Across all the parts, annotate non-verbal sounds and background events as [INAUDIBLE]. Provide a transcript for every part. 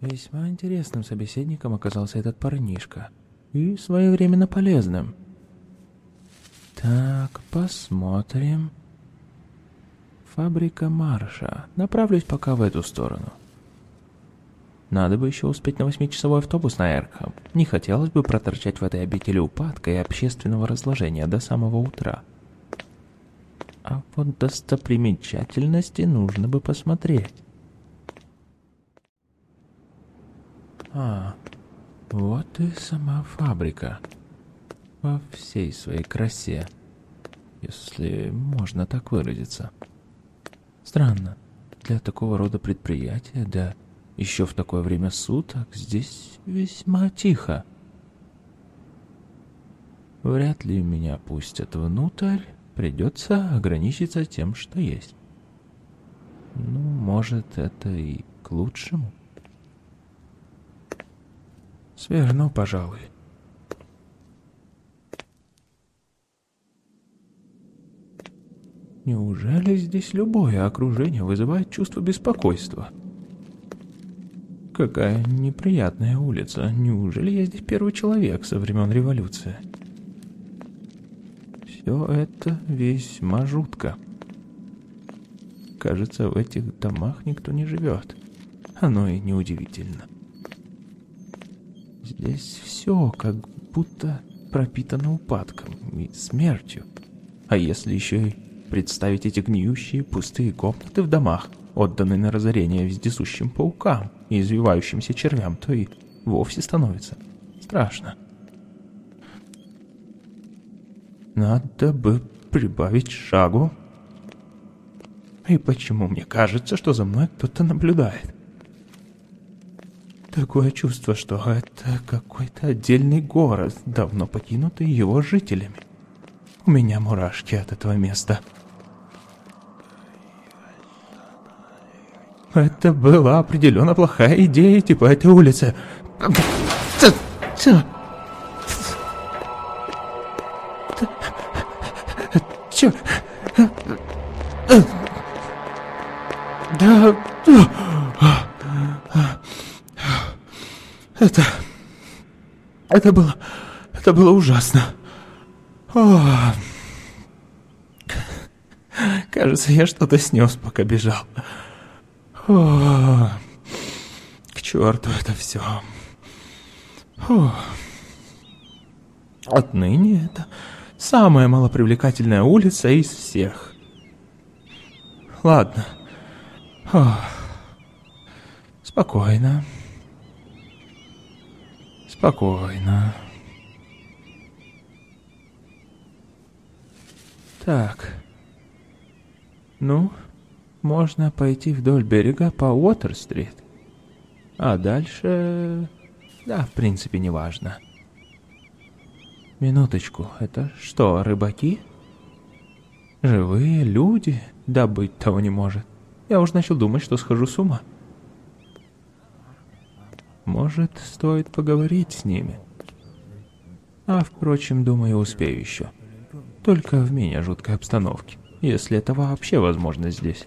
Весьма интересным собеседником оказался этот парнишка. И своевременно полезным. Так, посмотрим. Фабрика Марша. Направлюсь пока в эту сторону. Надо бы еще успеть на восьмичасовой автобус на Эркхам. Не хотелось бы проторчать в этой обители упадка и общественного разложения до самого утра. А вот достопримечательности нужно бы посмотреть. А, вот и сама фабрика. Во всей своей красе, если можно так выразиться. Странно, для такого рода предприятия, да еще в такое время суток, здесь весьма тихо. Вряд ли меня пустят внутрь, придется ограничиться тем, что есть. Ну, может, это и к лучшему. Сверну, пожалуй. Неужели здесь любое окружение вызывает чувство беспокойства? Какая неприятная улица. Неужели я здесь первый человек со времен революции? Все это весьма жутко. Кажется, в этих домах никто не живет. Оно и неудивительно. Здесь все как будто пропитано упадком и смертью. А если еще и представить эти гниющие пустые комнаты в домах, отданные на разорение вездесущим паукам и извивающимся червям, то и вовсе становится страшно. Надо бы прибавить шагу. И почему мне кажется, что за мной кто-то наблюдает? Такое чувство, что это какой-то отдельный город, давно покинутый его жителями. У меня мурашки от этого места. Это была определенно плохая идея идти по этой улице. Чё? Да... Это... Это было... Это было ужасно. О, кажется, я что-то снес, пока бежал. О, к черту это все. О. Отныне это самая малопривлекательная улица из всех. Ладно. О. Спокойно. Спокойно. Так. Ну, можно пойти вдоль берега по Уотер-стрит. А дальше... Да, в принципе, не важно. Минуточку, это что, рыбаки? Живые люди? Да быть того не может. Я уж начал думать, что схожу с ума. Может, стоит поговорить с ними. А, впрочем, думаю, успею еще. Только в менее жуткой обстановке, если это вообще возможно здесь.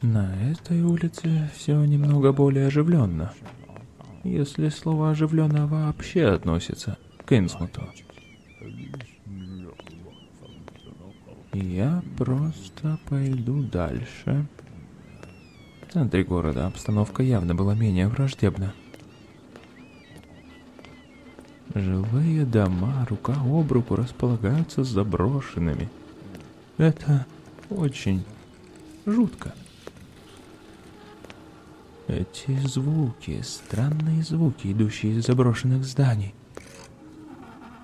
На этой улице все немного более оживленно. Если слово «оживленно» вообще относится к Инсмуту. Я просто пойду дальше. В центре города обстановка явно была менее враждебна. Жилые дома рука об руку располагаются с заброшенными. Это очень жутко. Эти звуки, странные звуки, идущие из заброшенных зданий.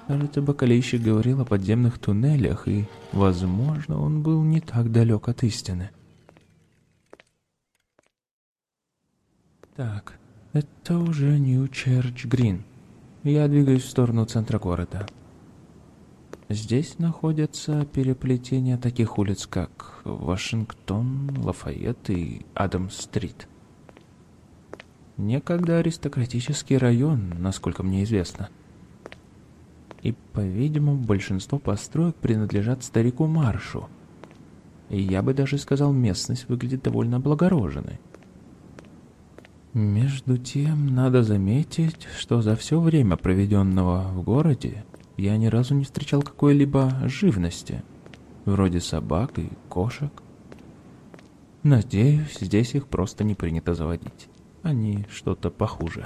Кажется, бокалейщик говорил о подземных туннелях, и, возможно, он был не так далек от истины. Так, это уже Нью-Черч-Грин. Я двигаюсь в сторону центра города. Здесь находятся переплетения таких улиц, как Вашингтон, Лафайет и Адамс-стрит. Некогда аристократический район, насколько мне известно. И, по-видимому, большинство построек принадлежат старику Маршу. И я бы даже сказал, местность выглядит довольно облагороженной. Между тем, надо заметить, что за все время, проведенного в городе, я ни разу не встречал какой-либо живности, вроде собак и кошек. Надеюсь, здесь их просто не принято заводить. Они что-то похуже.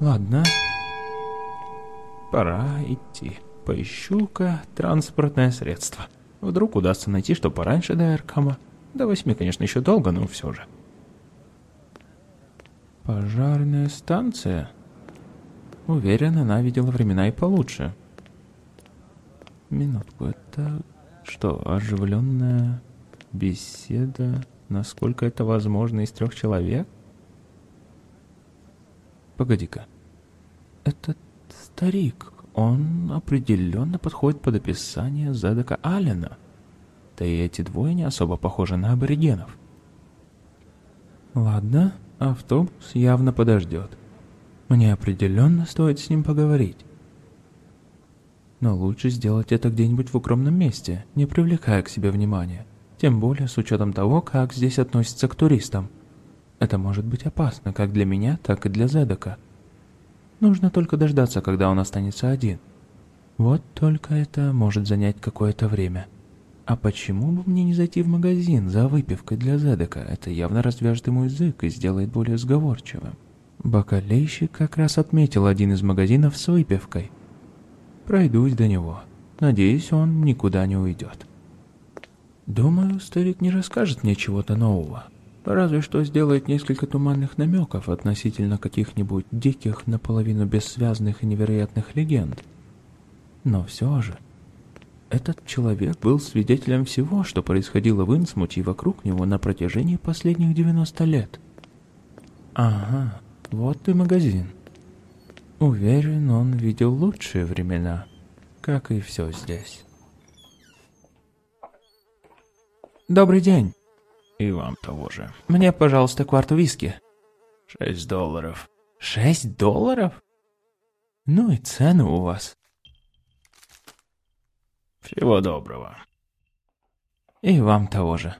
Ладно, пора идти. Поищу-ка транспортное средство. Вдруг удастся найти, что пораньше до Эркама. До восьми, конечно, еще долго, но все же. Пожарная станция? Уверен, она видела времена и получше. Минутку, это что, оживленная беседа? Насколько это возможно из трех человек? Погоди-ка. Этот старик, он определенно подходит под описание Зедека Аллена. Да и эти двое не особо похожи на аборигенов. Ладно, автобус явно подождет. Мне определенно стоит с ним поговорить. Но лучше сделать это где-нибудь в укромном месте, не привлекая к себе внимания. Тем более с учетом того, как здесь относятся к туристам. Это может быть опасно как для меня, так и для Зедока. Нужно только дождаться, когда он останется один. Вот только это может занять какое-то время. А почему бы мне не зайти в магазин за выпивкой для Зедека? Это явно развяжет ему язык и сделает более сговорчивым. Бакалейщик как раз отметил один из магазинов с выпивкой. Пройдусь до него. Надеюсь, он никуда не уйдет. Думаю, старик не расскажет мне чего-то нового. Разве что сделает несколько туманных намеков относительно каких-нибудь диких, наполовину бессвязных и невероятных легенд. Но все же, этот человек был свидетелем всего, что происходило в Инсмуте и вокруг него на протяжении последних 90 лет. Ага, вот и магазин. Уверен, он видел лучшие времена, как и все здесь. Добрый день. И вам того же. Мне, пожалуйста, кварту виски. Шесть долларов. Шесть долларов? Ну и цены у вас. Всего доброго. И вам того же.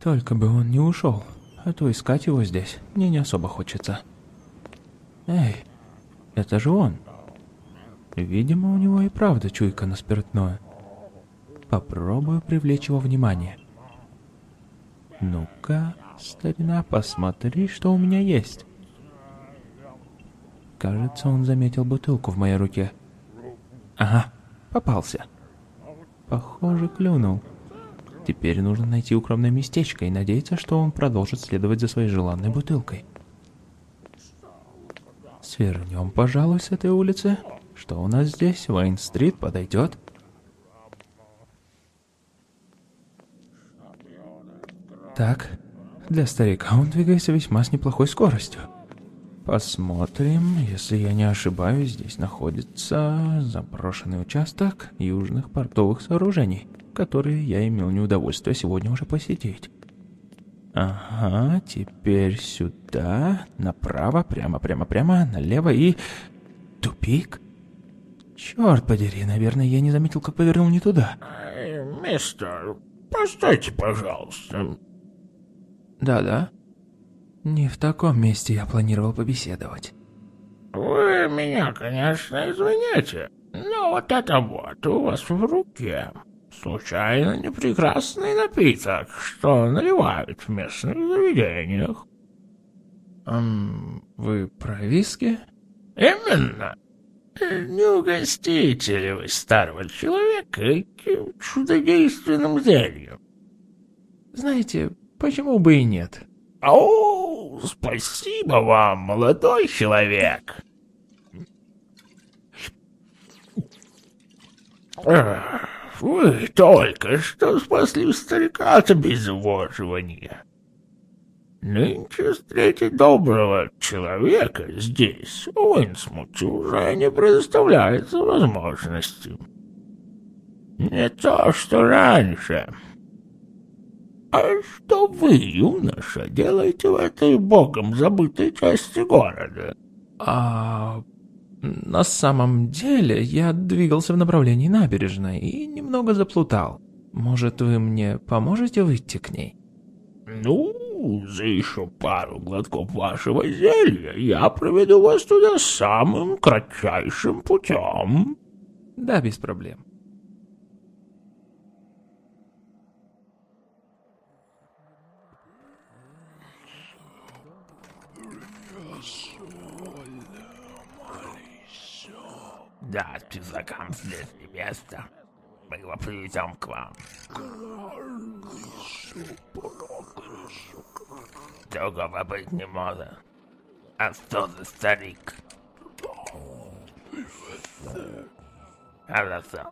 Только бы он не ушел, а то искать его здесь мне не особо хочется. Эй, это же он. Видимо, у него и правда чуйка на спиртное. Попробую привлечь его внимание. Ну-ка, старина, посмотри, что у меня есть. Кажется, он заметил бутылку в моей руке. Ага, попался. Похоже, клюнул. Теперь нужно найти укромное местечко и надеяться, что он продолжит следовать за своей желанной бутылкой. Свернем, пожалуй, с этой улицы. Что у нас здесь? Уэйн-стрит подойдет? Так, для старика он двигается весьма с неплохой скоростью. Посмотрим, если я не ошибаюсь, здесь находится заброшенный участок южных портовых сооружений, которые я имел неудовольствие сегодня уже посетить. Ага, теперь сюда, направо, прямо, прямо, прямо, налево и... Тупик? Черт подери, наверное, я не заметил, как повернул не туда. Мистер, постойте, пожалуйста. Да-да. Не в таком месте я планировал побеседовать. Вы меня, конечно, извините, но вот это вот у вас в руке. Случайно не прекрасный напиток, что наливают в местных заведениях. Эм, вы про виски? Именно. Не угостите ли вы старого человека этим чудодейственным зельем? Знаете, Почему бы и нет? О, спасибо вам, молодой человек. Вы только что спасли старика от обезвоживания. Нынче встретить доброго человека здесь, в Инсмуте, уже не предоставляется возможности. Не то, что раньше. «А что вы, юноша, делаете в этой богом забытой части города?» «А на самом деле я двигался в направлении набережной и немного заплутал. Может, вы мне поможете выйти к ней? Ну, за еще пару глотков вашего зелья я проведу вас туда самым кратчайшим путем. Да, без проблем. Да, спизакам здесь не место. Мы его приведем к вам. Другого быть не может. А что за старик? Хорошо.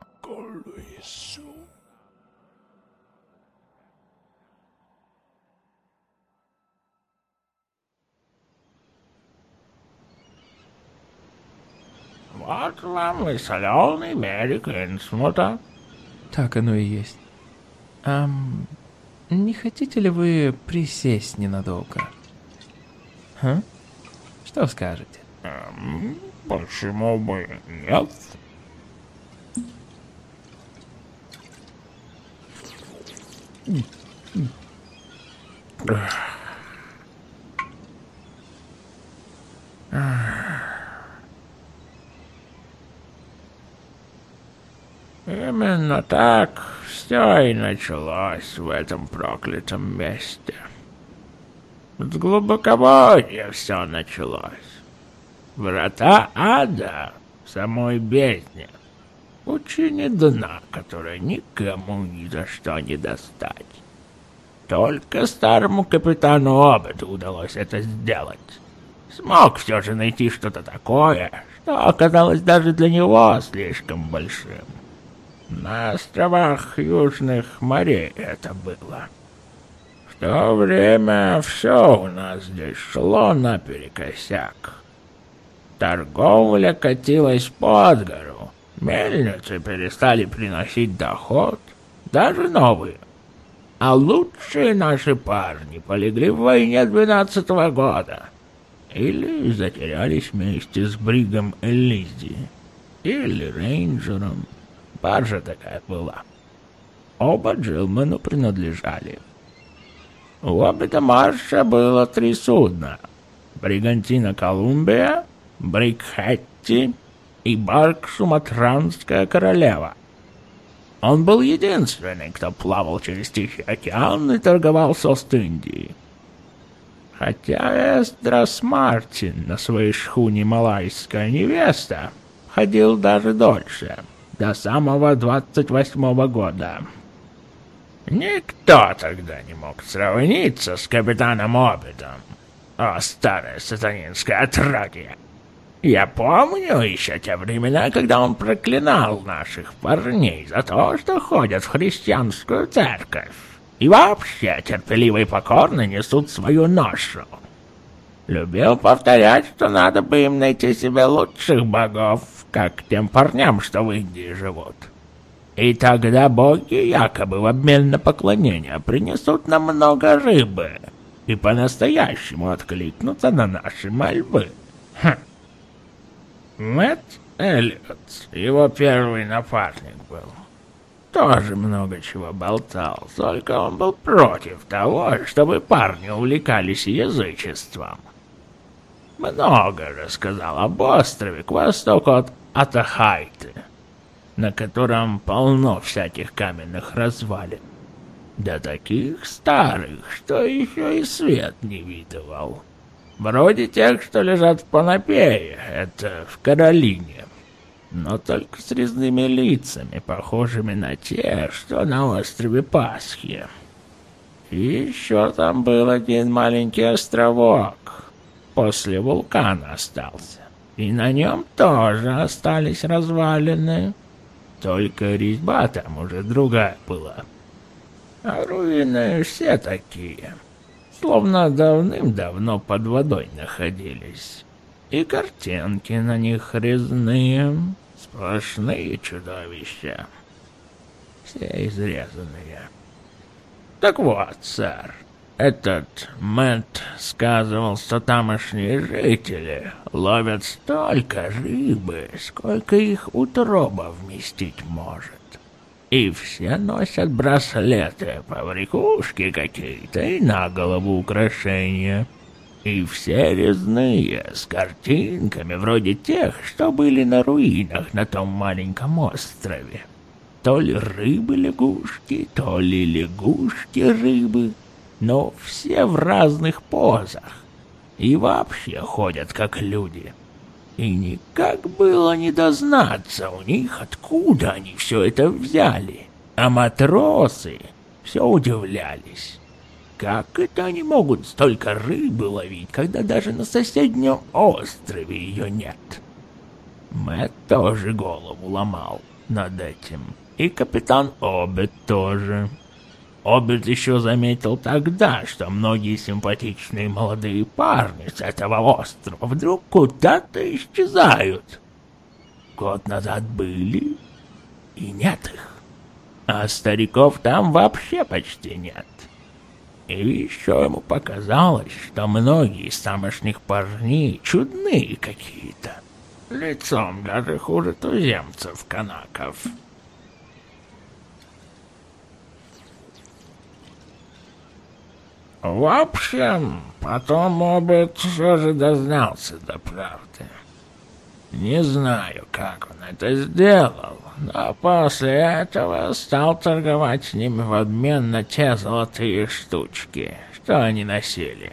Вот вам и соленый берег Инсмута. Так оно и есть. Ам, не хотите ли вы присесть ненадолго? А? Что скажете? Почему бы нет? Именно так все и началось в этом проклятом месте. С глубоководья все началось. Врата ада в самой бездне. Пучине дна, которое никому ни за что не достать. Только старому капитану Обету удалось это сделать. Смог все же найти что-то такое, что оказалось даже для него слишком большим. На островах Южных морей это было. В то время все у нас здесь шло наперекосяк. Торговля катилась под гору, мельницы перестали приносить доход, даже новые. А лучшие наши парни полегли в войне двенадцатого года. Или затерялись вместе с Бригом Элизи, или рейнджером. Баржа такая была. Оба Джилману принадлежали. У обеда марша было три судна. Бригантина Колумбия, Брик Хэтти и барк Суматранская королева. Он был единственный, кто плавал через Тихий океан и торговал с Ост-Индией. Хотя Эсдрас Мартин на своей шхуне «Малайская невеста» ходил даже дольше — до самого двадцать восьмого года. Никто тогда не мог сравниться с капитаном Обидом. О, старая сатанинская трагедия! Я помню еще те времена, когда он проклинал наших парней за то, что ходят в христианскую церковь. И вообще терпеливо и покорно несут свою ношу. Любил повторять, что надо бы им найти себе лучших богов, как тем парням, что в Индии живут. И тогда боги якобы в обмен на поклонение принесут нам много рыбы и по-настоящему откликнутся на наши мольбы. Хм. Мэтт Эллиот, его первый напарник был, тоже много чего болтал, только он был против того, чтобы парни увлекались язычеством. Много рассказал об острове к востоку от Атахайты, на котором полно всяких каменных развалин. Да таких старых, что еще и свет не видывал. Вроде тех, что лежат в Панапее, это в Каролине. Но только с резными лицами, похожими на те, что на острове Пасхи. И еще там был один маленький островок, после вулкана остался. И на нем тоже остались развалины. Только резьба там уже другая была. А руины все такие, словно давным-давно под водой находились. И картинки на них резные, сплошные чудовища. Все изрезанные. Так вот, сэр, этот Мэтт сказывал, что тамошние жители ловят столько рыбы, сколько их утроба вместить может. И все носят браслеты, побрякушки какие-то и на голову украшения. И все резные, с картинками вроде тех, что были на руинах на том маленьком острове. То ли рыбы-лягушки, то ли лягушки-рыбы, но все в разных позах. И вообще ходят как люди. И никак было не дознаться у них, откуда они все это взяли. А матросы все удивлялись. Как это они могут столько рыбы ловить, когда даже на соседнем острове ее нет? Мэтт тоже голову ломал над этим. И капитан Обет тоже. Обет еще заметил тогда, что многие симпатичные молодые парни с этого острова вдруг куда-то исчезают. Год назад были, и нет их. А стариков там вообще почти нет. И еще ему показалось, что многие из тамошних парней чудные какие-то. Лицом даже хуже туземцев-канаков. В общем, потом Обет все же дознался до правды. Не знаю, как он это сделал, но после этого стал торговать с ними в обмен на те золотые штучки, что они носили.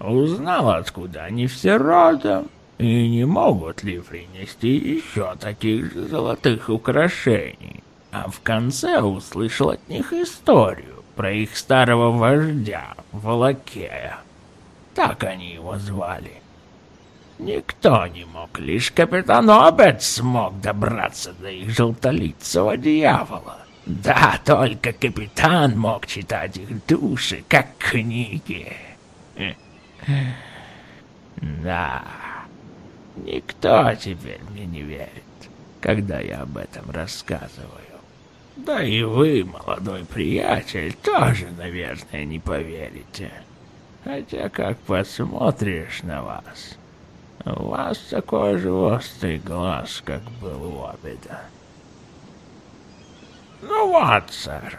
Узнал, откуда они все родом, и не могут ли принести еще таких же золотых украшений. А в конце услышал от них историю, про их старого вождя, Волокея. Так они его звали. Никто не мог, лишь капитан Обед смог добраться до их желтолицего дьявола. Да, только капитан мог читать их души, как книги. Да, никто теперь мне не верит, когда я об этом рассказываю. Да и вы, молодой приятель, тоже, наверное, не поверите. Хотя, как посмотришь на вас, у вас такой же острый глаз, как был у Обеда. Ну вот, сэр,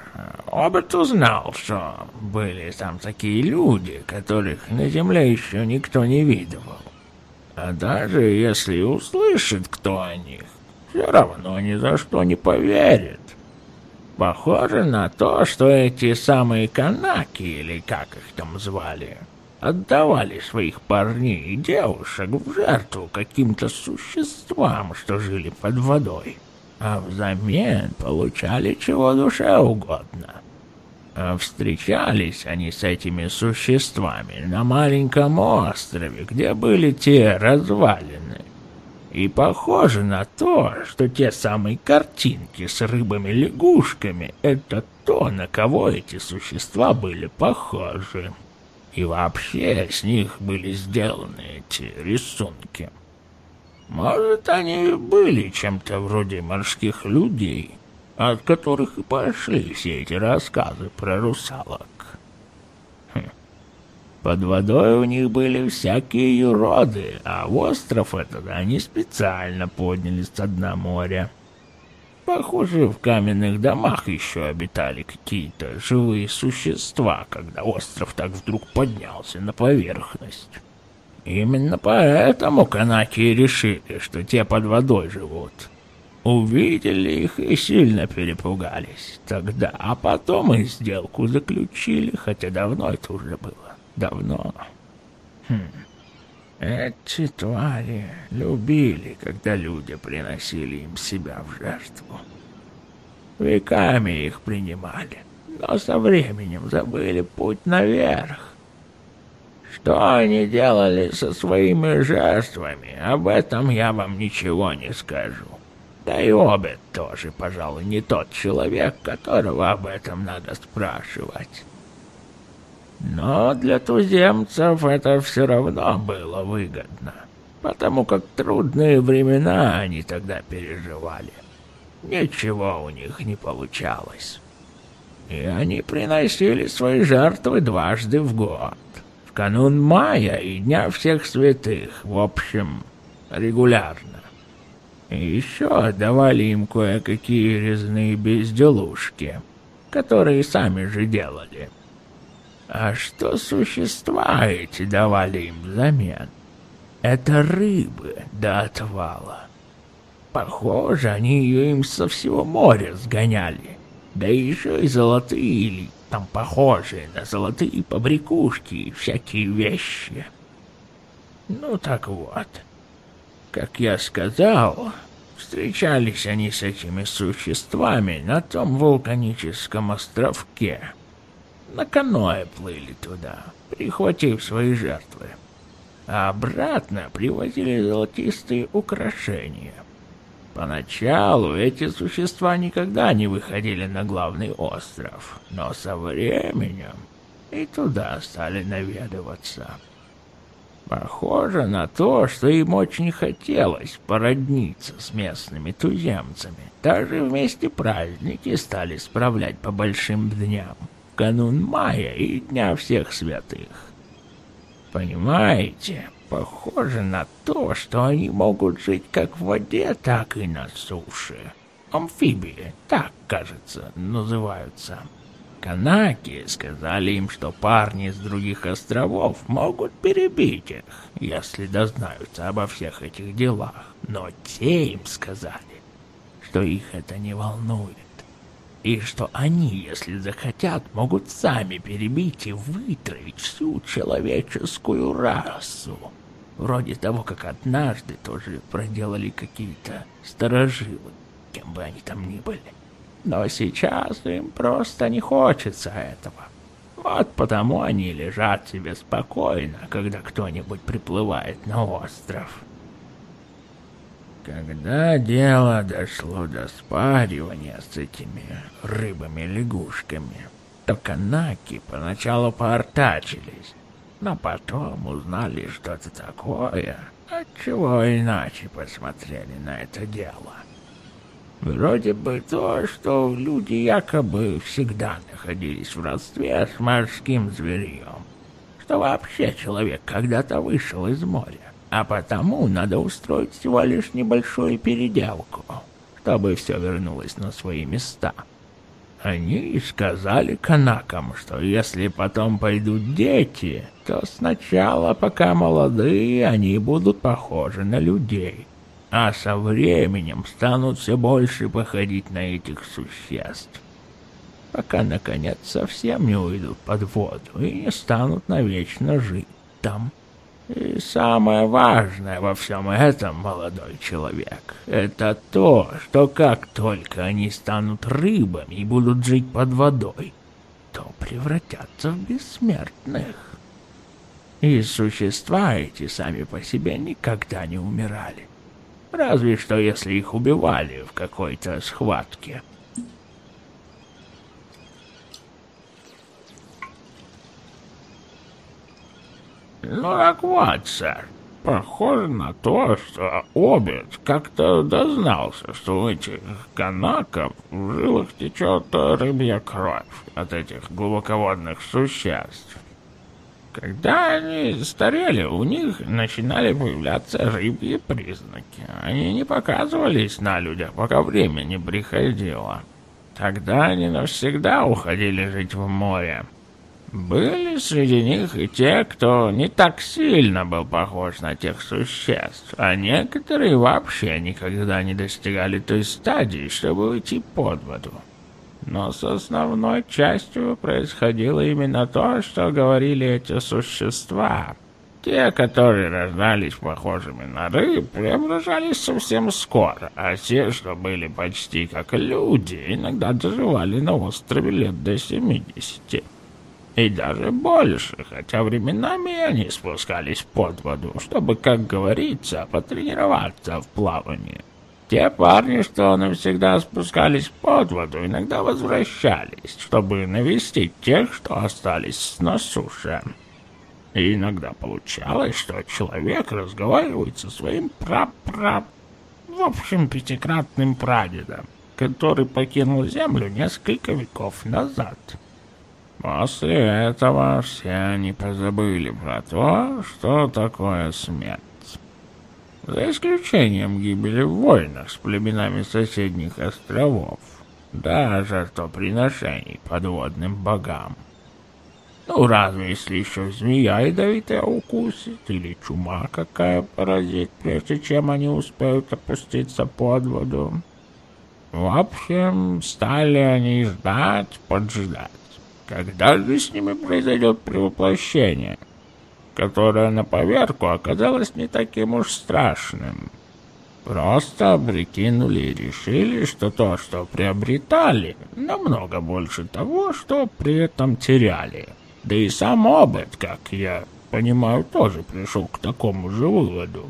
Обед узнал, что были там такие люди, которых на земле еще никто не видывал. А даже если услышит кто о них, все равно ни за что не поверит. Похоже на то, что эти самые канаки, или как их там звали, отдавали своих парней и девушек в жертву каким-то существам, что жили под водой, а взамен получали чего душе угодно. А встречались они с этими существами на маленьком острове, где были те развалины, и похоже на то, что те самые картинки с рыбами-лягушками — это то, на кого эти существа были похожи. И вообще с них были сделаны эти рисунки. Может, они были чем-то вроде морских людей, от которых и пошли все эти рассказы про русалок. Под водой у них были всякие юроды, а остров этот они специально подняли с дна моря. Похоже, в каменных домах еще обитали какие-то живые существа, когда остров так вдруг поднялся на поверхность. Именно поэтому канаки решили, что те под водой живут. Увидели их и сильно перепугались тогда, а потом и сделку заключили, хотя давно это уже было давно. Хм. Эти твари любили, когда люди приносили им себя в жертву. Веками их принимали, но со временем забыли путь наверх. Что они делали со своими жертвами, об этом я вам ничего не скажу. Да и Обед тоже, пожалуй, не тот человек, которого об этом надо спрашивать. Но для туземцев это все равно было выгодно, потому как трудные времена они тогда переживали. Ничего у них не получалось. И они приносили свои жертвы дважды в год. В канун мая и Дня всех святых, в общем, регулярно. И еще давали им кое-какие резные безделушки, которые сами же делали. А что существа эти давали им взамен? Это рыбы до отвала. Похоже, они ее им со всего моря сгоняли. Да еще и золотые или там похожие на золотые побрякушки и всякие вещи. Ну так вот, как я сказал, встречались они с этими существами на том вулканическом островке. На каное плыли туда, прихватив свои жертвы. А обратно привозили золотистые украшения — Поначалу эти существа никогда не выходили на главный остров, но со временем и туда стали наведываться. Похоже на то, что им очень хотелось породниться с местными туземцами. Даже вместе праздники стали справлять по большим дням, канун мая и Дня всех святых. Понимаете, Похоже на то, что они могут жить как в воде, так и на суше. Амфибии, так, кажется, называются. Канаки сказали им, что парни с других островов могут перебить их, если дознаются обо всех этих делах. Но те им сказали, что их это не волнует и что они, если захотят, могут сами перебить и вытравить всю человеческую расу. Вроде того, как однажды тоже проделали какие-то старожилы, кем бы они там ни были. Но сейчас им просто не хочется этого. Вот потому они лежат себе спокойно, когда кто-нибудь приплывает на остров. Когда дело дошло до спаривания с этими рыбами-лягушками, то канаки поначалу поортачились, но потом узнали что-то такое, отчего иначе посмотрели на это дело. Вроде бы то, что люди якобы всегда находились в родстве с морским зверьем, что вообще человек когда-то вышел из моря а потому надо устроить всего лишь небольшую переделку, чтобы все вернулось на свои места. Они сказали канакам, что если потом пойдут дети, то сначала, пока молодые, они будут похожи на людей, а со временем станут все больше походить на этих существ, пока, наконец, совсем не уйдут под воду и не станут навечно жить там. И самое важное во всем этом, молодой человек, это то, что как только они станут рыбами и будут жить под водой, то превратятся в бессмертных. И существа эти сами по себе никогда не умирали. Разве что если их убивали в какой-то схватке. Ну так вот, сэр, похоже на то, что Обед как-то дознался, что у этих канаков в жилах течет рыбья кровь от этих глубоководных существ. Когда они старели, у них начинали появляться рыбьи признаки. Они не показывались на людях, пока время не приходило. Тогда они навсегда уходили жить в море. Были среди них и те, кто не так сильно был похож на тех существ, а некоторые вообще никогда не достигали той стадии, чтобы уйти под воду. Но с основной частью происходило именно то, что говорили эти существа. Те, которые рождались похожими на рыб, преображались совсем скоро, а те, что были почти как люди, иногда доживали на острове лет до семидесяти и даже больше, хотя временами они спускались под воду, чтобы, как говорится, потренироваться в плавании. Те парни, что навсегда спускались под воду, иногда возвращались, чтобы навестить тех, что остались на суше. И иногда получалось, что человек разговаривает со своим пра-пра... в общем, пятикратным прадедом, который покинул Землю несколько веков назад. После этого все они позабыли про то, что такое смерть. За исключением гибели в войнах с племенами соседних островов, да жертвоприношений подводным богам. Ну, разве если еще змея ядовитая укусит, или чума какая поразит, прежде чем они успеют опуститься под воду. В общем, стали они ждать, поджидать. Когда же с ними произойдет превоплощение, которое на поверку оказалось не таким уж страшным? Просто прикинули и решили, что то, что приобретали, намного больше того, что при этом теряли. Да и сам опыт, как я понимаю, тоже пришел к такому же выводу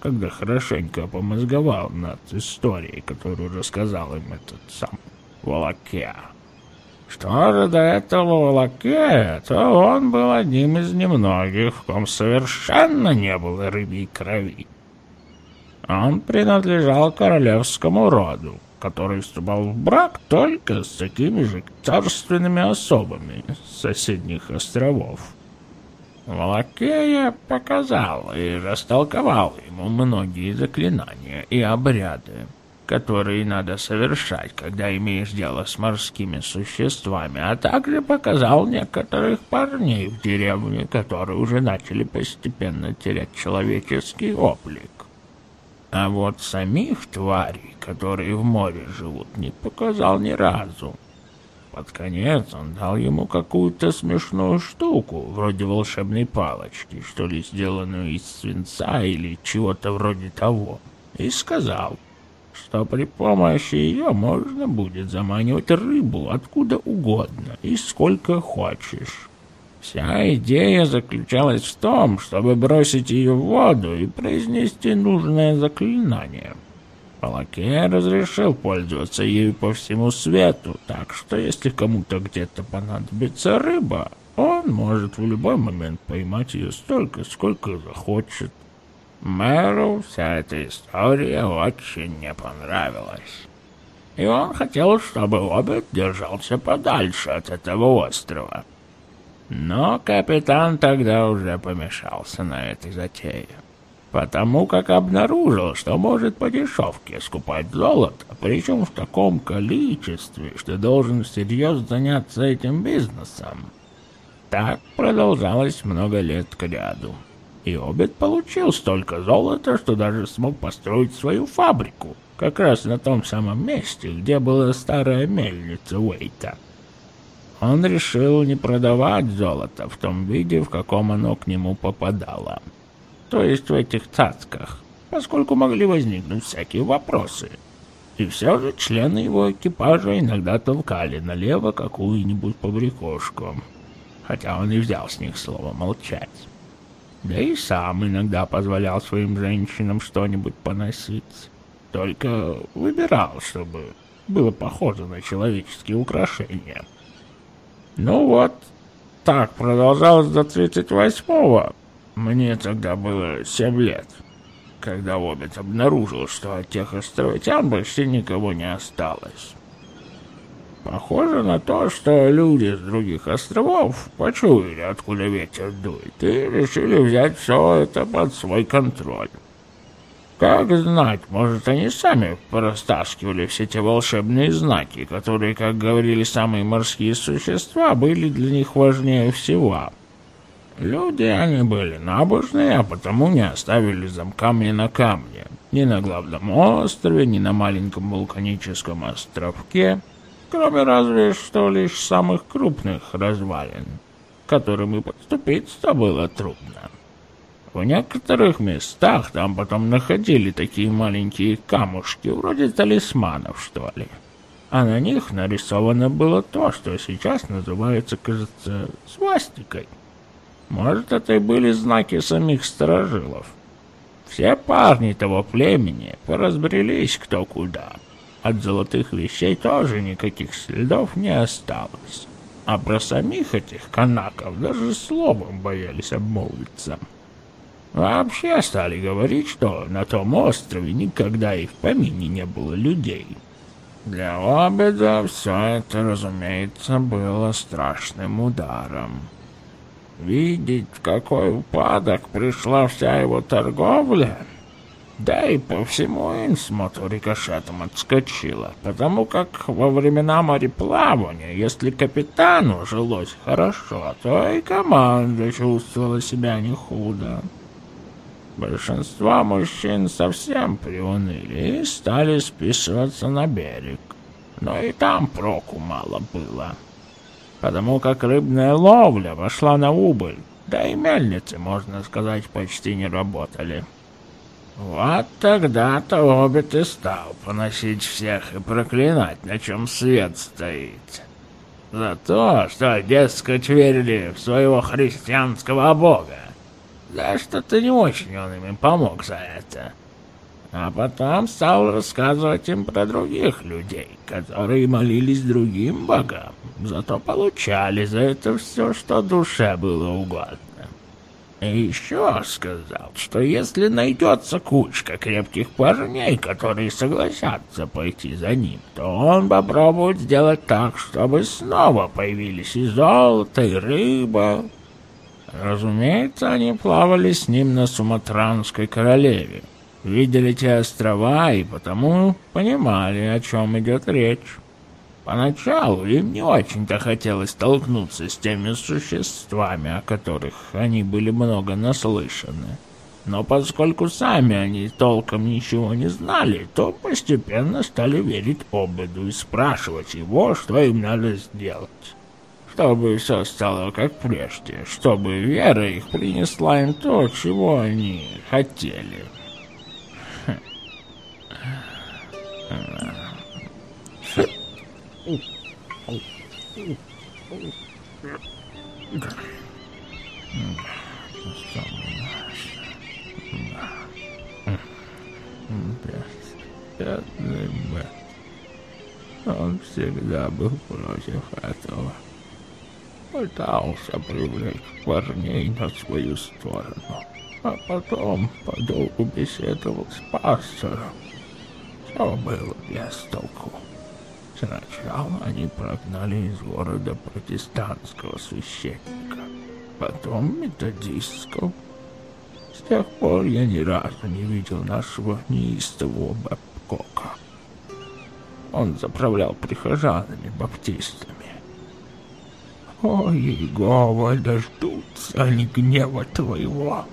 когда хорошенько помозговал над историей, которую рассказал им этот сам Волоке. Что же до этого Волоке, то он был одним из немногих, в ком совершенно не было рыбьей крови. Он принадлежал королевскому роду, который вступал в брак только с такими же царственными особами с соседних островов. Волокея показал и растолковал ему многие заклинания и обряды, которые надо совершать, когда имеешь дело с морскими существами, а также показал некоторых парней в деревне, которые уже начали постепенно терять человеческий облик. А вот самих тварей, которые в море живут, не показал ни разу. Под конец он дал ему какую-то смешную штуку, вроде волшебной палочки, что ли, сделанную из свинца или чего-то вроде того, и сказал, что при помощи ее можно будет заманивать рыбу откуда угодно и сколько хочешь. Вся идея заключалась в том, чтобы бросить ее в воду и произнести нужное заклинание — Палаке разрешил пользоваться ею по всему свету, так что если кому-то где-то понадобится рыба, он может в любой момент поймать ее столько, сколько захочет. Мэру вся эта история очень не понравилась. И он хотел, чтобы Обед держался подальше от этого острова. Но капитан тогда уже помешался на этой затее потому как обнаружил, что может по дешевке скупать золото, причем в таком количестве, что должен всерьез заняться этим бизнесом. Так продолжалось много лет к ряду. И Обед получил столько золота, что даже смог построить свою фабрику, как раз на том самом месте, где была старая мельница Уэйта. Он решил не продавать золото в том виде, в каком оно к нему попадало — то есть в этих цацках, поскольку могли возникнуть всякие вопросы. И все же члены его экипажа иногда толкали налево какую-нибудь побрякушку, хотя он и взял с них слово молчать. Да и сам иногда позволял своим женщинам что-нибудь поносить, только выбирал, чтобы было похоже на человеческие украшения. Ну вот, так продолжалось до тридцать восьмого, мне тогда было семь лет, когда Обед обнаружил, что от тех островитян почти никого не осталось. Похоже на то, что люди с других островов почуяли, откуда ветер дует, и решили взять все это под свой контроль. Как знать, может, они сами порастаскивали все те волшебные знаки, которые, как говорили самые морские существа, были для них важнее всего — Люди они были набожные, а потому не оставили замками на камне. Ни на главном острове, ни на маленьком вулканическом островке, кроме разве что лишь самых крупных развалин, к которым и подступиться было трудно. В некоторых местах там потом находили такие маленькие камушки, вроде талисманов, что ли. А на них нарисовано было то, что сейчас называется, кажется, свастикой. Может, это и были знаки самих сторожилов. Все парни того племени поразбрелись кто куда. От золотых вещей тоже никаких следов не осталось. А про самих этих канаков даже словом боялись обмолвиться. Вообще стали говорить, что на том острове никогда и в помине не было людей. Для обеда все это, разумеется, было страшным ударом. Видеть, в какой упадок пришла вся его торговля, Да и по всему Инсмоту рикошетом отскочила, потому как во времена мореплавания, если капитану жилось хорошо, то и команда чувствовала себя не худо. Большинство мужчин совсем приуныли и стали списываться на берег. Но и там проку мало было, потому как рыбная ловля вошла на убыль, да и мельницы, можно сказать, почти не работали. Вот тогда-то Обет и стал поносить всех и проклинать, на чем свет стоит. За то, что, дескать, верили в своего христианского бога. Да что-то не очень он им помог за это. А потом стал рассказывать им про других людей, которые молились другим богам, зато получали за это все, что душе было угодно. И еще сказал, что если найдется кучка крепких парней, которые согласятся пойти за ним, то он попробует сделать так, чтобы снова появились и золото, и рыба. Разумеется, они плавали с ним на Суматранской королеве, видели те острова и потому понимали, о чем идет речь. Поначалу им не очень-то хотелось столкнуться с теми существами, о которых они были много наслышаны. Но поскольку сами они толком ничего не знали, то постепенно стали верить Обеду и спрашивать его, что им надо сделать. Чтобы все стало как прежде, чтобы вера их принесла им то, чего они хотели. Бедный Бет. Он всегда был против этого. Пытался привлечь парней на свою сторону, а потом подолгу беседовал с пастором. Все было без толку. Сначала они прогнали из города протестантского священника, потом методистского. С тех пор я ни разу не видел нашего неистового Бабкока. Он заправлял прихожанами баптистами. Ой, Иегова, дождутся они гнева твоего.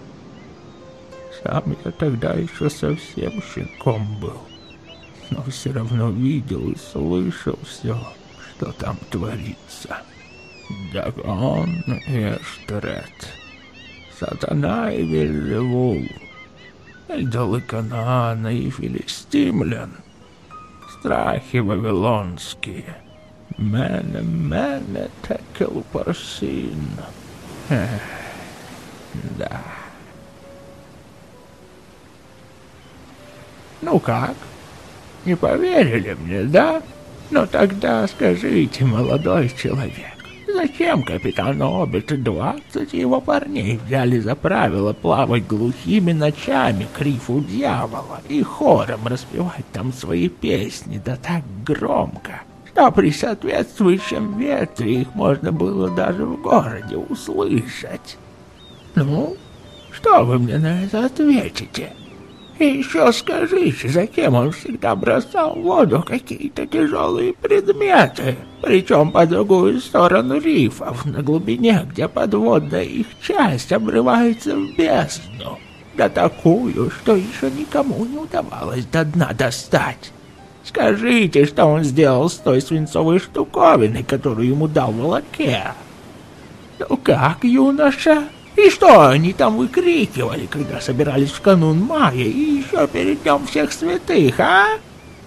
Сам я тогда еще совсем щенком был но все равно видел и слышал все, что там творится. Дагон и Эштерет, Сатана и Вельзевул, идолы Канаана и Филистимлян, страхи вавилонские, мене, мене, текел парсин. Да. Ну как? Не поверили мне, да? Но тогда скажите, молодой человек, зачем капитану Обет двадцать его парней взяли за правило плавать глухими ночами к рифу дьявола и хором распевать там свои песни, да так громко, что при соответствующем ветре их можно было даже в городе услышать? Ну, что вы мне на это ответите?» И еще скажите, зачем он всегда бросал в воду какие-то тяжелые предметы, причем по другую сторону рифов, на глубине, где подводная их часть обрывается в бездну, да такую, что еще никому не удавалось до дна достать. Скажите, что он сделал с той свинцовой штуковиной, которую ему дал Волоке? Ну как, юноша? И что они там выкрикивали, когда собирались в канун мая и еще перед днем всех святых, а?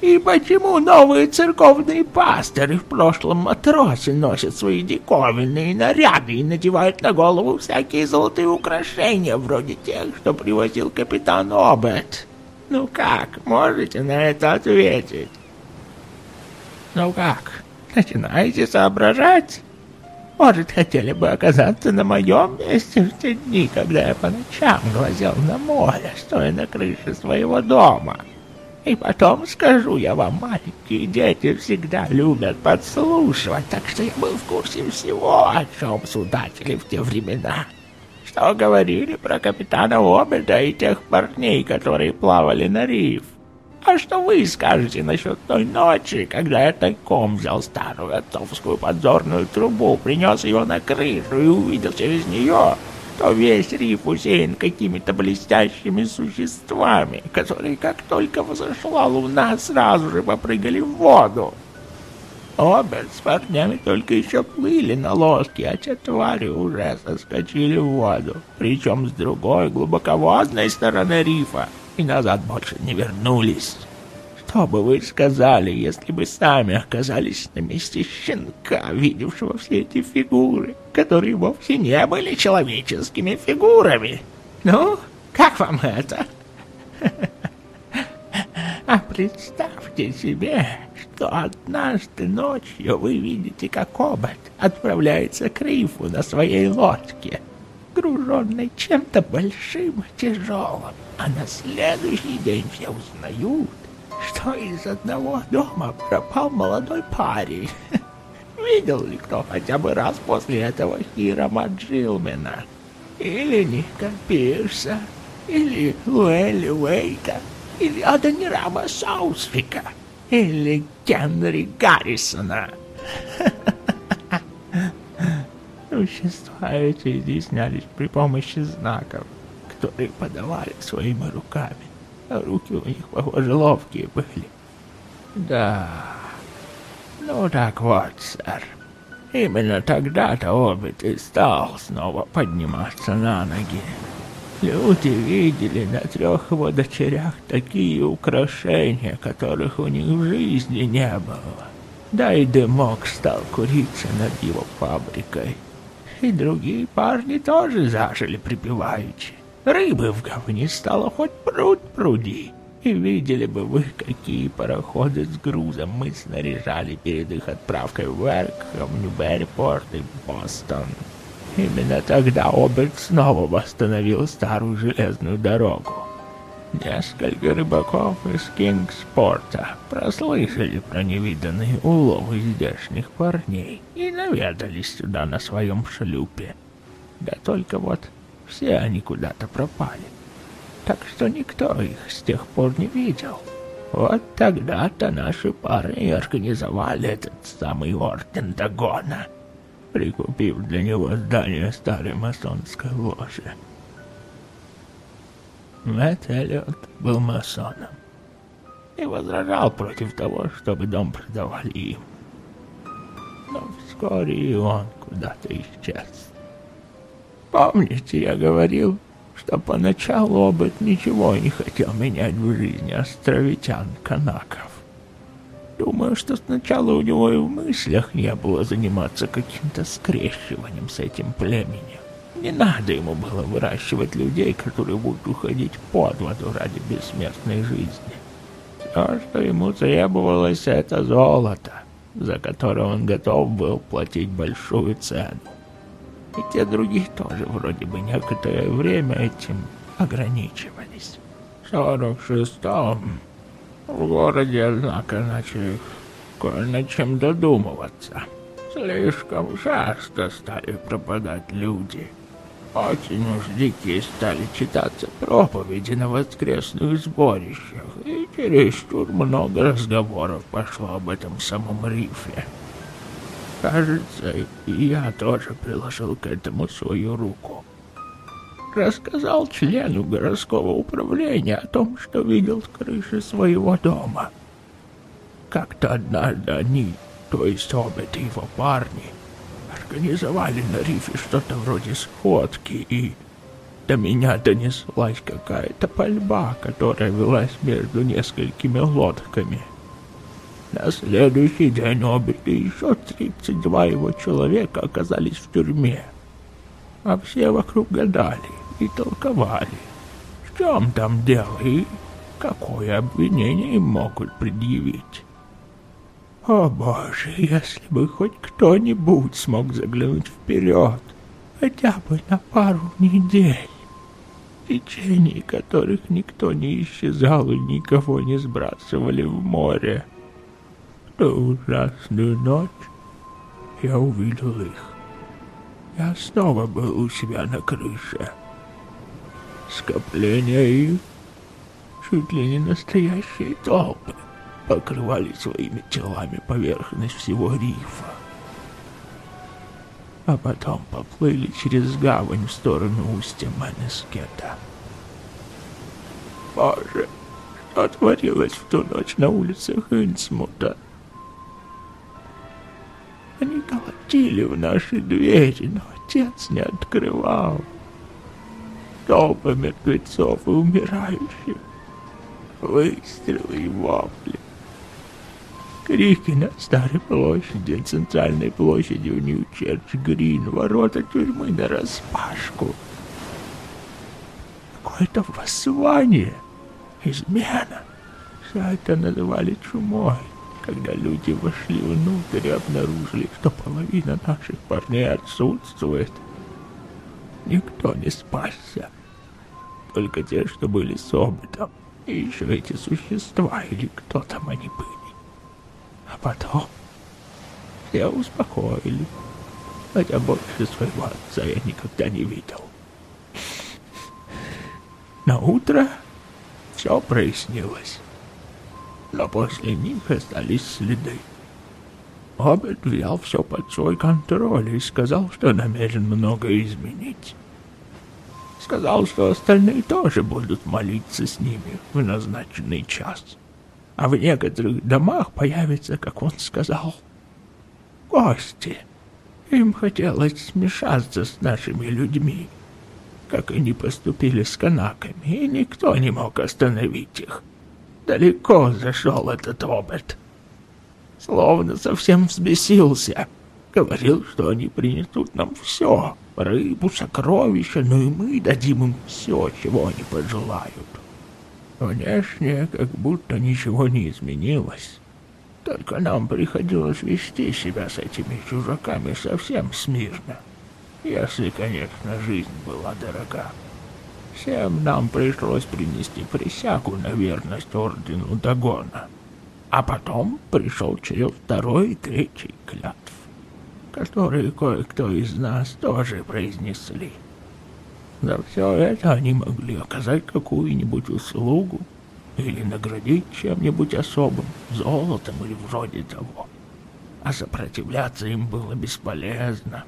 И почему новые церковные пасторы в прошлом матросе носят свои диковинные наряды и надевают на голову всякие золотые украшения, вроде тех, что привозил капитан Обет? Ну как, можете на это ответить? Ну как, начинаете соображать? Может, хотели бы оказаться на моем месте в те дни, когда я по ночам глазел на море, стоя на крыше своего дома. И потом скажу я вам, маленькие дети всегда любят подслушивать, так что я был в курсе всего, о чем судачили в те времена. что говорили про капитана Обеда и тех парней, которые плавали на риф? А что вы скажете насчет той ночи, когда я тайком взял старую отцовскую подзорную трубу, принес ее на крышу и увидел через нее, что весь риф усеян какими-то блестящими существами, которые, как только взошла луна, сразу же попрыгали в воду. Обе с парнями только еще плыли на лодке, а те твари уже соскочили в воду, причем с другой глубоководной стороны рифа и назад больше не вернулись. Что бы вы сказали, если бы сами оказались на месте щенка, видевшего все эти фигуры, которые вовсе не были человеческими фигурами? Ну, как вам это? [LAUGHS] А представьте себе, что однажды ночью вы видите, как обод отправляется к рифу на своей лодке — груженной чем-то большим и тяжелым. А на следующий день все узнают, что из одного дома пропал молодой парень. [LAUGHS] Видел ли кто хотя бы раз после этого Хирома Джилмена? Или Ника Пирса? Или Луэли Уэйта? Или Адонирама Саусвика? Или Генри Гаррисона? [LAUGHS] Существа эти изъяснялись при помощи знаков, которые подавали своими руками. А руки у них, похоже, ловкие были. Да, ну так вот, сэр. Именно тогда-то Обит и стал снова подниматься на ноги. Люди видели на трех его дочерях такие украшения, которых у них в жизни не было. Да и дымок стал куриться над его фабрикой и другие парни тоже зажили припеваючи. Рыбы в говне стало хоть пруд пруди. И видели бы вы, какие пароходы с грузом мы снаряжали перед их отправкой в Эркхэм, Ньюберрипорт и Бостон. Именно тогда Оберт снова восстановил старую железную дорогу. Несколько рыбаков из Кингспорта прослышали про невиданные уловы здешних парней и наведались сюда на своем шлюпе. Да только вот все они куда-то пропали. Так что никто их с тех пор не видел. Вот тогда-то наши парни организовали этот самый орден Дагона, прикупив для него здание старой масонской ложи. Мэтт Эллиот был масоном и возражал против того, чтобы дом продавали им. Но вскоре и он куда-то исчез. Помните, я говорил, что поначалу Обет ничего не хотел менять в жизни островитян-канаков. Думаю, что сначала у него и в мыслях не было заниматься каким-то скрещиванием с этим племенем. Не надо ему было выращивать людей, которые будут уходить под воду ради бессмертной жизни. Все, что ему требовалось, это золото, за которое он готов был платить большую цену. И те другие тоже вроде бы некоторое время этим ограничивались. В сорок шестом в городе, однако, начали кое над чем додумываться. Слишком часто стали пропадать люди — очень уж дикие стали читаться проповеди на воскресных сборищах, и чересчур много разговоров пошло об этом самом рифе. Кажется, я тоже приложил к этому свою руку. Рассказал члену городского управления о том, что видел с крыши своего дома. Как-то однажды они, то есть обе его парни, организовали на рифе что-то вроде сходки, и до меня донеслась какая-то пальба, которая велась между несколькими лодками. На следующий день Оберт и еще 32 его человека оказались в тюрьме, а все вокруг гадали и толковали, в чем там дело и какое обвинение им могут предъявить. О боже, если бы хоть кто-нибудь смог заглянуть вперед, хотя бы на пару недель, в течение которых никто не исчезал и никого не сбрасывали в море. В ту ужасную ночь я увидел их. я снова был у себя на крыше. Скопление их, чуть ли не настоящие толпы, покрывали своими телами поверхность всего рифа. А потом поплыли через гавань в сторону устья Манескета. Боже, что творилось в ту ночь на улицах Инсмута? Они колотили в наши двери, но отец не открывал. Толпы мертвецов и умирающих, выстрелы и вопли. Крики на Старой площади, центральной площади в Нью-Черч-Грин, ворота тюрьмы нараспашку. Какое-то воззвание, измена. Все это называли чумой когда люди вошли внутрь и обнаружили, что половина наших парней отсутствует. Никто не спасся. Только те, что были с опытом. И еще эти существа, или кто там они были. А потом все успокоили. Хотя больше своего отца я никогда не видел. На утро все прояснилось но после них остались следы. Обед взял все под свой контроль и сказал, что намерен многое изменить. Сказал, что остальные тоже будут молиться с ними в назначенный час. А в некоторых домах появится, как он сказал, гости. Им хотелось смешаться с нашими людьми, как они поступили с канаками, и никто не мог остановить их. Далеко зашел этот опыт. Словно совсем взбесился. Говорил, что они принесут нам все. Рыбу, сокровища, но и мы дадим им все, чего они пожелают. Внешне, как будто ничего не изменилось. Только нам приходилось вести себя с этими чужаками совсем смирно. Если, конечно, жизнь была дорога. Всем нам пришлось принести присягу на верность ордену Дагона. А потом пришел черед второй и третий клятв, которые кое-кто из нас тоже произнесли. За все это они могли оказать какую-нибудь услугу или наградить чем-нибудь особым, золотом или вроде того. А сопротивляться им было бесполезно.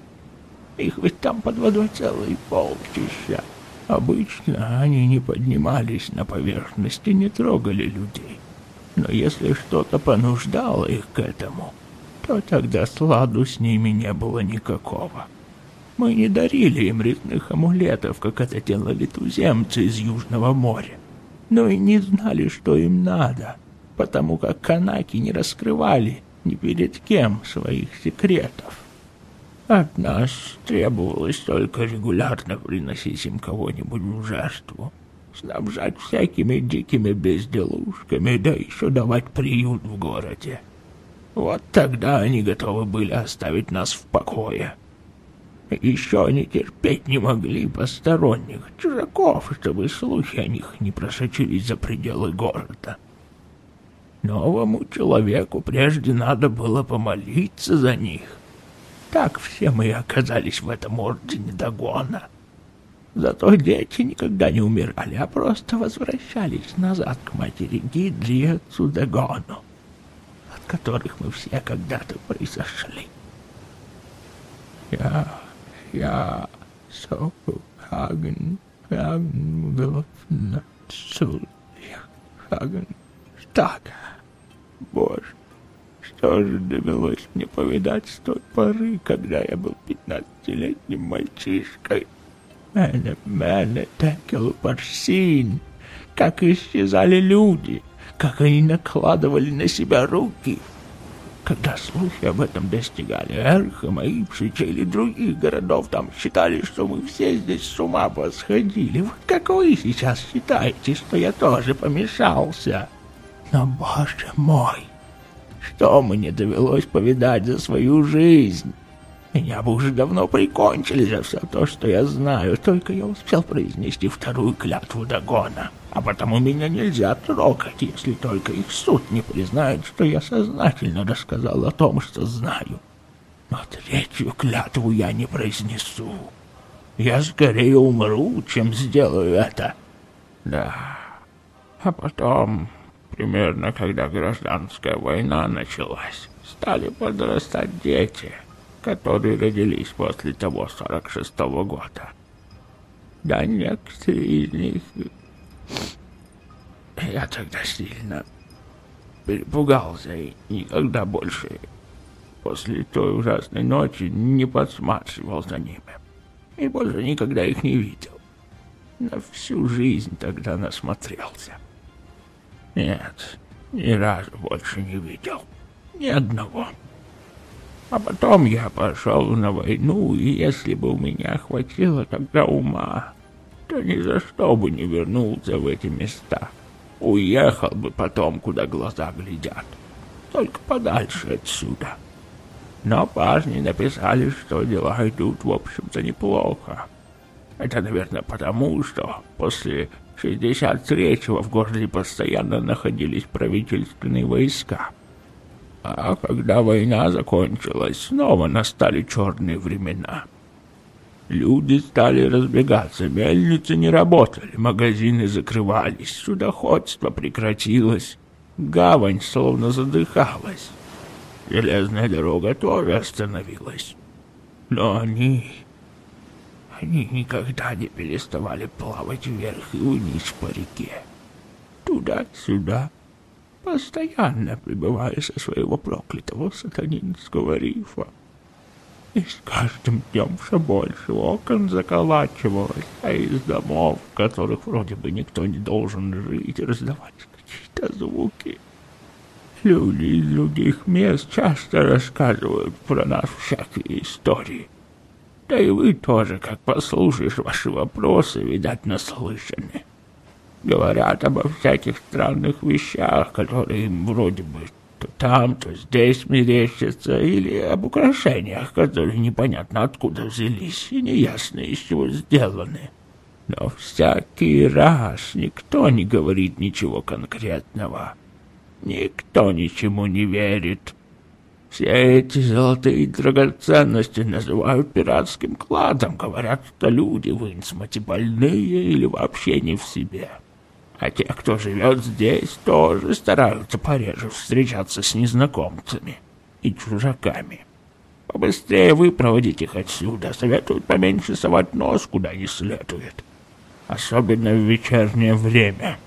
Их ведь там под водой целый полчища. Обычно они не поднимались на поверхность и не трогали людей. Но если что-то понуждало их к этому, то тогда сладу с ними не было никакого. Мы не дарили им резных амулетов, как это делали туземцы из Южного моря, но и не знали, что им надо, потому как канаки не раскрывали ни перед кем своих секретов. От нас требовалось только регулярно приносить им кого-нибудь в жертву, снабжать всякими дикими безделушками, да еще давать приют в городе. Вот тогда они готовы были оставить нас в покое. Еще они терпеть не могли посторонних чужаков, чтобы слухи о них не просочились за пределы города. Новому человеку прежде надо было помолиться за них, так все мы оказались в этом ордене Дагона. Зато дети никогда не умирали, а просто возвращались назад к матери Гидри и отцу Дагону, от которых мы все когда-то произошли. Я, я, Софхаген, Хаген, Глотна, Цульх, Хаген, так, Боже, что же довелось мне повидать с той поры, когда я был пятнадцатилетним мальчишкой? Мене, мене, текелу парсин, как исчезали люди, как они накладывали на себя руки. Когда слухи об этом достигали Эрхама, Ипсича или других городов, там считали, что мы все здесь с ума посходили. Вот как вы сейчас считаете, что я тоже помешался? Но, боже мой, что мне довелось повидать за свою жизнь? Меня бы уже давно прикончили за все то, что я знаю, только я успел произнести вторую клятву Дагона. А потому меня нельзя трогать, если только их суд не признает, что я сознательно рассказал о том, что знаю. Но третью клятву я не произнесу. Я скорее умру, чем сделаю это. Да. А потом, примерно когда гражданская война началась, стали подрастать дети, которые родились после того 46-го года. Да некоторые из них... Я тогда сильно перепугался и никогда больше после той ужасной ночи не подсматривал за ними. И больше никогда их не видел. На всю жизнь тогда насмотрелся. Нет, ни разу больше не видел. Ни одного. А потом я пошел на войну, и если бы у меня хватило тогда ума, то ни за что бы не вернулся в эти места. Уехал бы потом, куда глаза глядят. Только подальше отсюда. Но парни написали, что дела идут, в общем-то, неплохо. Это, наверное, потому, что после 63-го в городе постоянно находились правительственные войска. А когда война закончилась, снова настали черные времена. Люди стали разбегаться, мельницы не работали, магазины закрывались, судоходство прекратилось, гавань словно задыхалась. Железная дорога тоже остановилась. Но они... Они никогда не переставали плавать вверх и вниз по реке. Туда-сюда, постоянно пребывая со своего проклятого сатанинского рифа. И с каждым днем все больше окон заколачивалось, а из домов, в которых вроде бы никто не должен жить, раздавались какие-то звуки. Люди из других мест часто рассказывают про нас всякие истории. Да и вы тоже, как послушаешь ваши вопросы, видать, наслышаны. Говорят обо всяких странных вещах, которые им вроде бы то там, то здесь мерещатся, или об украшениях, которые непонятно откуда взялись и неясно из чего сделаны. Но всякий раз никто не говорит ничего конкретного. Никто ничему не верит. Все эти золотые драгоценности называют пиратским кладом, говорят, что люди в Инсмоте больные или вообще не в себе. А те, кто живет здесь, тоже стараются пореже встречаться с незнакомцами и чужаками. Побыстрее выпроводить их отсюда, советуют поменьше совать нос куда не следует. Особенно в вечернее время.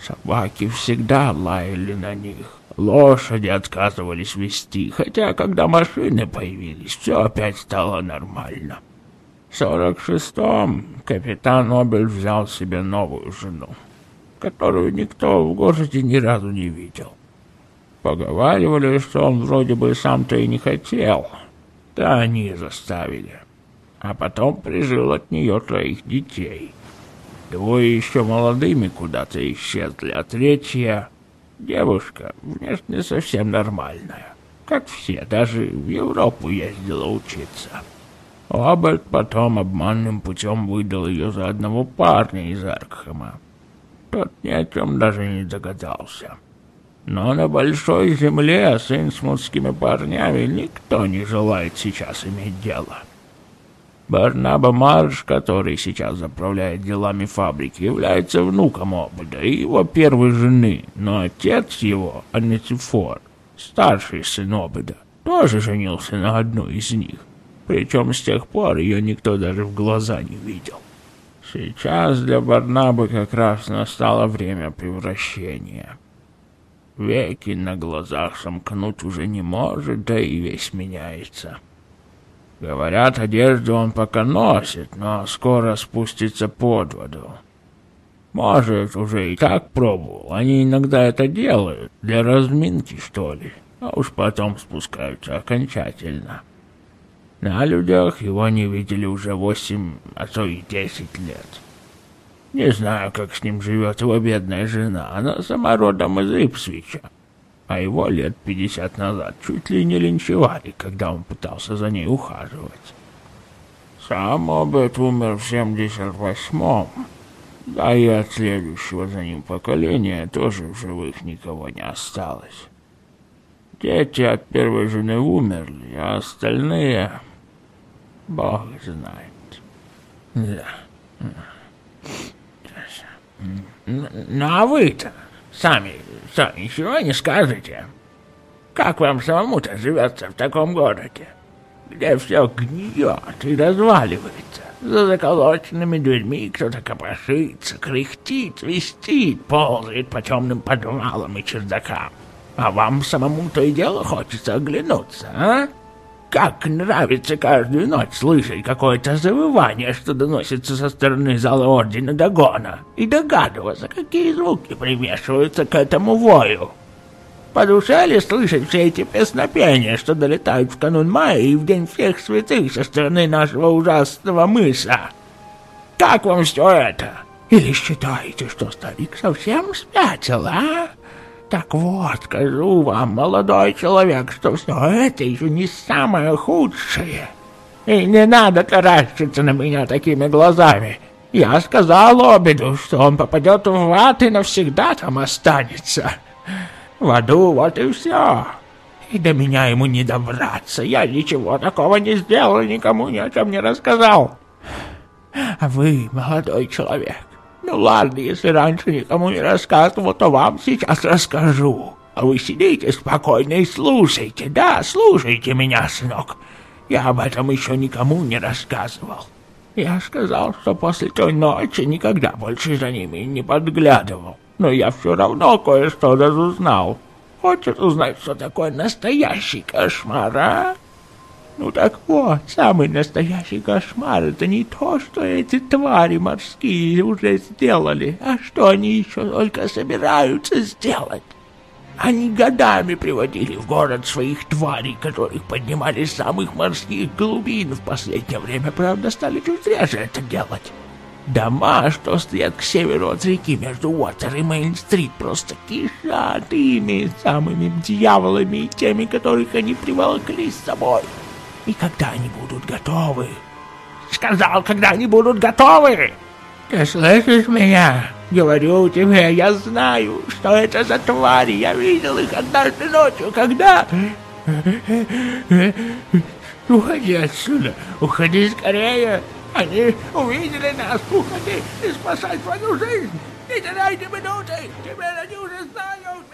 Собаки всегда лаяли на них. Лошади отказывались вести, хотя когда машины появились, все опять стало нормально. Сорок шестом капитан Нобель взял себе новую жену которую никто в городе ни разу не видел. Поговаривали, что он вроде бы сам-то и не хотел, да они заставили. А потом прижил от нее троих детей. Двое еще молодыми куда-то исчезли, а третья — девушка, внешне совсем нормальная. Как все, даже в Европу ездила учиться. Оберт потом обманным путем выдал ее за одного парня из Аркхема. Тот ни о чем даже не догадался. Но на большой земле с инсмутскими парнями никто не желает сейчас иметь дело. Барнаба Марш, который сейчас заправляет делами фабрики, является внуком Обуда и его первой жены, но отец его, Анетифор, старший сын Обуда, тоже женился на одной из них. Причем с тех пор ее никто даже в глаза не видел. Сейчас для Барнабы как раз настало время превращения. Веки на глазах сомкнуть уже не может, да и весь меняется. Говорят, одежду он пока носит, но скоро спустится под воду. Может, уже и так пробовал. Они иногда это делают, для разминки, что ли. А уж потом спускаются окончательно. На людях его не видели уже восемь, а то и десять лет. Не знаю, как с ним живет его бедная жена, она сама родом из Ипсвича. А его лет пятьдесят назад чуть ли не линчевали, когда он пытался за ней ухаживать. Сам Обет умер в семьдесят восьмом, да и от следующего за ним поколения тоже в живых никого не осталось. Дети от первой жены умерли, а остальные... Бог знает. Да. Ну, а вы-то сами, сами ничего не скажете? Как вам самому-то живется в таком городе, где все гниет и разваливается? За заколоченными дверьми кто-то копошится, кряхтит, свистит, ползает по темным подвалам и чердакам. А вам самому то и дело хочется оглянуться, а? Как нравится каждую ночь слышать какое-то завывание, что доносится со стороны зала Ордена Дагона, и догадываться, какие звуки примешиваются к этому вою. По душе ли слышать все эти песнопения, что долетают в канун мая и в день всех святых со стороны нашего ужасного мыса? Как вам все это? Или считаете, что старик совсем спятил, а? Так вот, скажу вам, молодой человек, что все это еще не самое худшее. И не надо таращиться на меня такими глазами. Я сказал Обеду, что он попадет в ад и навсегда там останется в аду, вот и все. И до меня ему не добраться. Я ничего такого не сделал, никому ни о чем не рассказал. А вы, молодой человек, ну ладно, если раньше никому не рассказывал, то вам сейчас расскажу. А вы сидите спокойно и слушайте, да, слушайте меня, сынок. Я об этом еще никому не рассказывал. Я сказал, что после той ночи никогда больше за ними не подглядывал но я все равно кое-что разузнал. Хочешь узнать, что такое настоящий кошмар, а? Ну так вот, самый настоящий кошмар — это не то, что эти твари морские уже сделали, а что они еще только собираются сделать. Они годами приводили в город своих тварей, которых поднимали с самых морских глубин. В последнее время, правда, стали чуть реже это делать. Дома, что стоят к северу от реки между Уотер и Мейн-стрит, просто кишат ими, самыми дьяволами и теми, которых они приволокли с собой. И когда они будут готовы? Сказал, когда они будут готовы! Ты слышишь меня? Говорю тебе, я знаю, что это за твари. Я видел их однажды ночью, когда... Уходи отсюда, уходи скорее. Они увидели нас, уходи и спасай свою жизнь. Не теряйте минуты, теперь они уже знают.